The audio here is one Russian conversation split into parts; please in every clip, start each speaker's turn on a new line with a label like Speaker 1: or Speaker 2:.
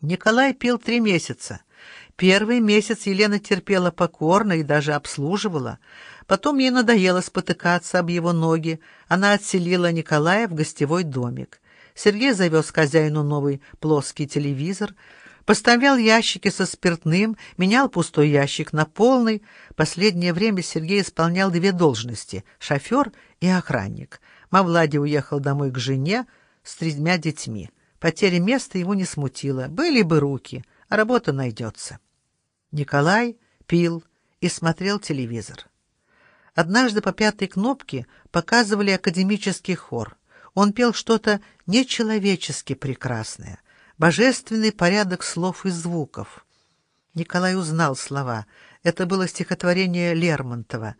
Speaker 1: Николай пил три месяца. Первый месяц Елена терпела покорно и даже обслуживала. Потом ей надоело спотыкаться об его ноги. Она отселила Николая в гостевой домик. Сергей завез хозяину новый плоский телевизор, поставлял ящики со спиртным, менял пустой ящик на полный. Последнее время Сергей исполнял две должности — шофер и охранник. Мавлади уехал домой к жене с тремя детьми. Потеря места его не смутила. Были бы руки, а работа найдется. Николай пил и смотрел телевизор. Однажды по пятой кнопке показывали академический хор. Он пел что-то нечеловечески прекрасное, божественный порядок слов и звуков. Николай узнал слова. Это было стихотворение Лермонтова.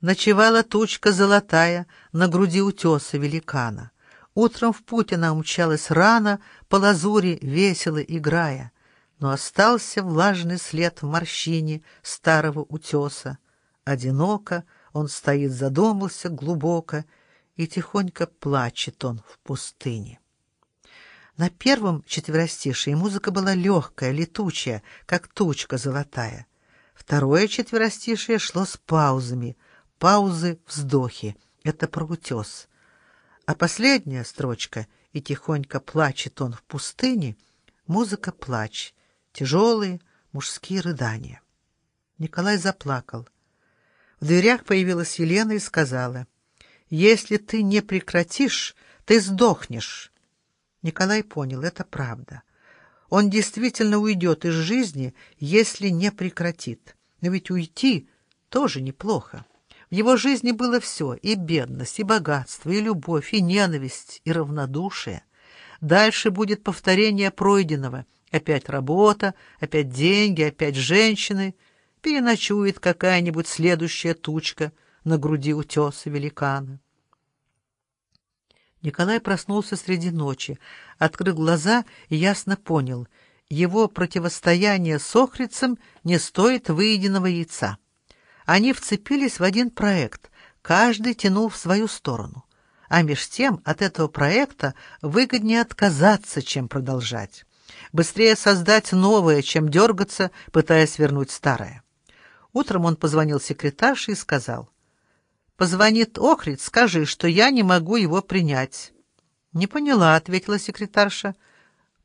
Speaker 1: «Ночевала тучка золотая на груди утеса великана». Утром в путь она умчалась рано, по лазури весело играя, но остался влажный след в морщине старого утеса. Одиноко он стоит, задумался глубоко, и тихонько плачет он в пустыне. На первом четверостишии музыка была легкая, летучая, как тучка золотая. Второе четверостишие шло с паузами, паузы, вздохи. Это про утес. А последняя строчка «И тихонько плачет он в пустыне» — музыка плач, тяжелые мужские рыдания. Николай заплакал. В дверях появилась Елена и сказала, «Если ты не прекратишь, ты сдохнешь». Николай понял, это правда. Он действительно уйдет из жизни, если не прекратит. Но ведь уйти тоже неплохо. В его жизни было все — и бедность, и богатство, и любовь, и ненависть, и равнодушие. Дальше будет повторение пройденного. Опять работа, опять деньги, опять женщины. Переночует какая-нибудь следующая тучка на груди утеса великана. Николай проснулся среди ночи, открыл глаза и ясно понял — его противостояние с Охрицем не стоит выеденного яйца. Они вцепились в один проект, каждый тянул в свою сторону. А меж тем от этого проекта выгоднее отказаться, чем продолжать. Быстрее создать новое, чем дергаться, пытаясь вернуть старое. Утром он позвонил секретарше и сказал. «Позвонит Охрид, скажи, что я не могу его принять». «Не поняла», — ответила секретарша.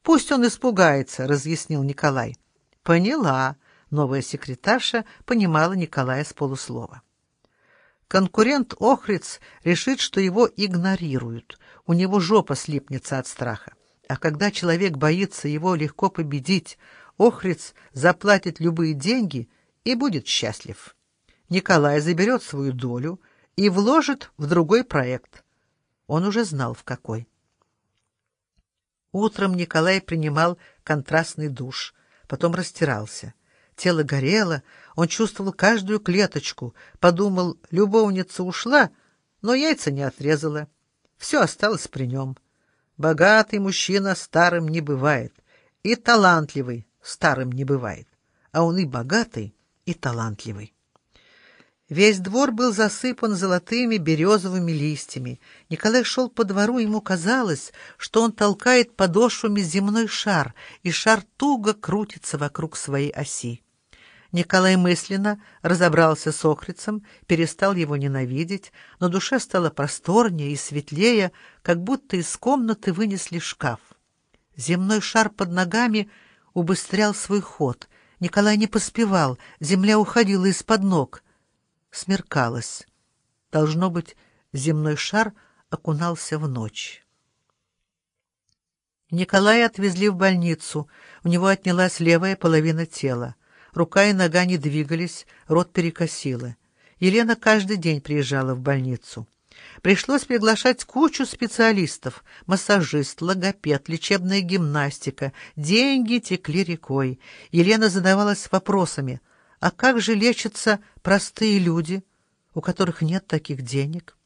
Speaker 1: «Пусть он испугается», — разъяснил Николай. «Поняла», Новая секретарша понимала Николая с полуслова. Конкурент Охриц решит, что его игнорируют. У него жопа слипнется от страха. А когда человек боится его легко победить, Охриц заплатит любые деньги и будет счастлив. Николай заберет свою долю и вложит в другой проект. Он уже знал, в какой. Утром Николай принимал контрастный душ, потом растирался. Тело горело, он чувствовал каждую клеточку, подумал, любовница ушла, но яйца не отрезала. Все осталось при нем. Богатый мужчина старым не бывает, и талантливый старым не бывает, а он и богатый, и талантливый. Весь двор был засыпан золотыми березовыми листьями. Николай шел по двору, ему казалось, что он толкает подошвами земной шар, и шар туго крутится вокруг своей оси. Николай мысленно разобрался с Охрицем, перестал его ненавидеть, но душе стало просторнее и светлее, как будто из комнаты вынесли шкаф. Земной шар под ногами убыстрял свой ход. Николай не поспевал, земля уходила из-под ног. Смеркалось. Должно быть, земной шар окунался в ночь. Николая отвезли в больницу. У него отнялась левая половина тела. Рука и нога не двигались, рот перекосило. Елена каждый день приезжала в больницу. Пришлось приглашать кучу специалистов. Массажист, логопед, лечебная гимнастика. Деньги текли рекой. Елена задавалась вопросами. А как же лечатся простые люди, у которых нет таких денег?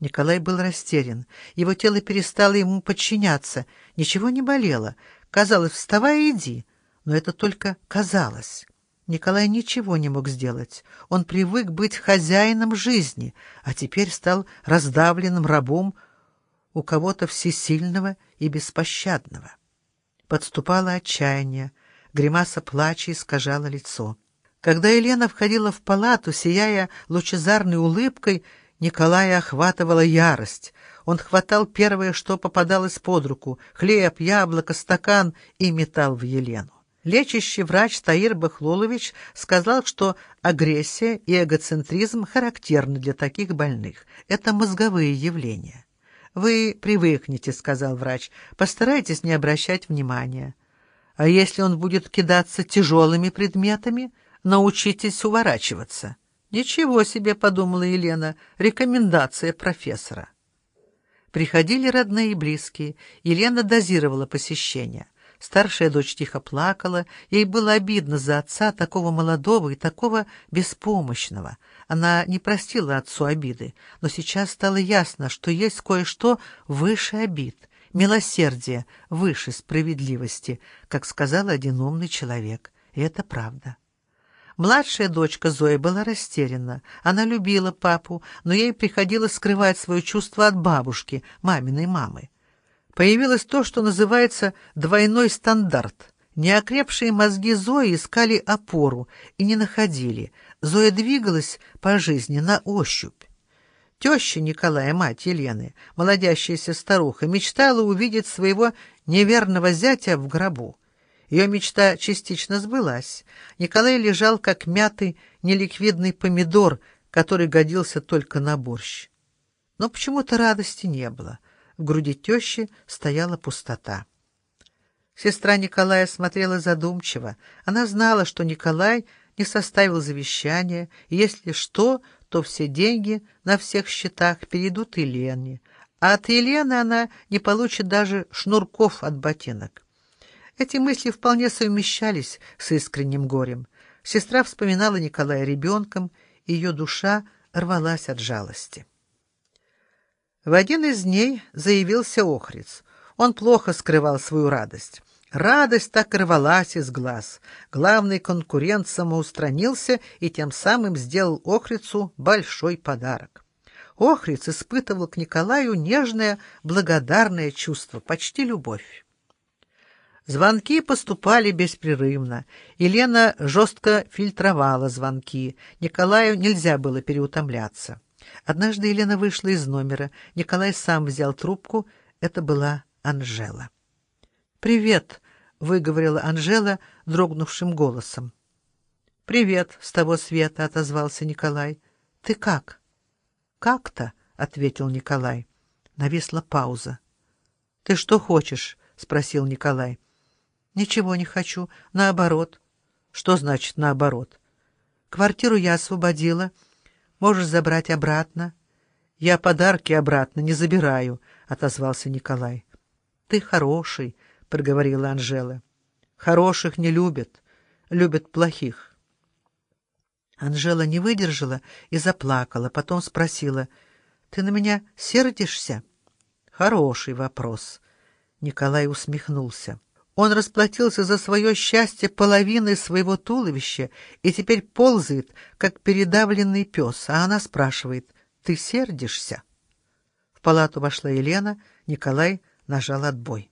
Speaker 1: Николай был растерян. Его тело перестало ему подчиняться. Ничего не болело. Казалось, вставай и иди. Но это только казалось. Николай ничего не мог сделать. Он привык быть хозяином жизни, а теперь стал раздавленным рабом у кого-то всесильного и беспощадного. Подступало отчаяние, гримаса плача искажала лицо. Когда Елена входила в палату, сияя лучезарной улыбкой, Николая охватывала ярость. Он хватал первое, что попадалось под руку — хлеб, яблоко, стакан — и метал в Елену. Лечащий врач Таир Бахлолович сказал, что агрессия и эгоцентризм характерны для таких больных. Это мозговые явления. «Вы привыкнете», — сказал врач, — «постарайтесь не обращать внимания. А если он будет кидаться тяжелыми предметами, научитесь уворачиваться». «Ничего себе», — подумала Елена, — «рекомендация профессора». Приходили родные и близкие. Елена дозировала посещения. Старшая дочь тихо плакала, ей было обидно за отца, такого молодого и такого беспомощного. Она не простила отцу обиды, но сейчас стало ясно, что есть кое-что выше обид, милосердие выше справедливости, как сказал один умный человек. И это правда. Младшая дочка Зоя была растеряна. Она любила папу, но ей приходилось скрывать свое чувство от бабушки, маминой мамы. Появилось то, что называется «двойной стандарт». Неокрепшие мозги Зои искали опору и не находили. Зоя двигалась по жизни на ощупь. Теща Николая, мать Елены, молодящаяся старуха, мечтала увидеть своего неверного зятя в гробу. Ее мечта частично сбылась. Николай лежал, как мятый, неликвидный помидор, который годился только на борщ. Но почему-то радости не было — в груди тещи стояла пустота. Сестра Николая смотрела задумчиво. Она знала, что Николай не составил завещания, и если что, то все деньги на всех счетах перейдут Елене, а от Елены она не получит даже шнурков от ботинок. Эти мысли вполне совмещались с искренним горем. Сестра вспоминала Николая ребенком, и ее душа рвалась от жалости. В один из дней заявился Охриц. Он плохо скрывал свою радость. Радость так рвалась из глаз. Главный конкурент самоустранился и тем самым сделал Охрицу большой подарок. Охриц испытывал к Николаю нежное, благодарное чувство, почти любовь. Звонки поступали беспрерывно. Елена жестко фильтровала звонки. Николаю нельзя было переутомляться. Однажды Елена вышла из номера. Николай сам взял трубку. Это была Анжела. «Привет», — выговорила Анжела дрогнувшим голосом. «Привет», — с того света отозвался Николай. «Ты как?» «Как-то», — ответил Николай. Нависла пауза. «Ты что хочешь?» — спросил Николай. «Ничего не хочу. Наоборот». «Что значит наоборот?» «Квартиру я освободила». Можешь забрать обратно. — Я подарки обратно не забираю, — отозвался Николай. — Ты хороший, — проговорила Анжела. — Хороших не любят, любят плохих. Анжела не выдержала и заплакала, потом спросила, — Ты на меня сердишься? — Хороший вопрос. Николай усмехнулся. Он расплатился за свое счастье половиной своего туловища и теперь ползает, как передавленный пес, а она спрашивает, «Ты сердишься?» В палату вошла Елена, Николай нажал отбой.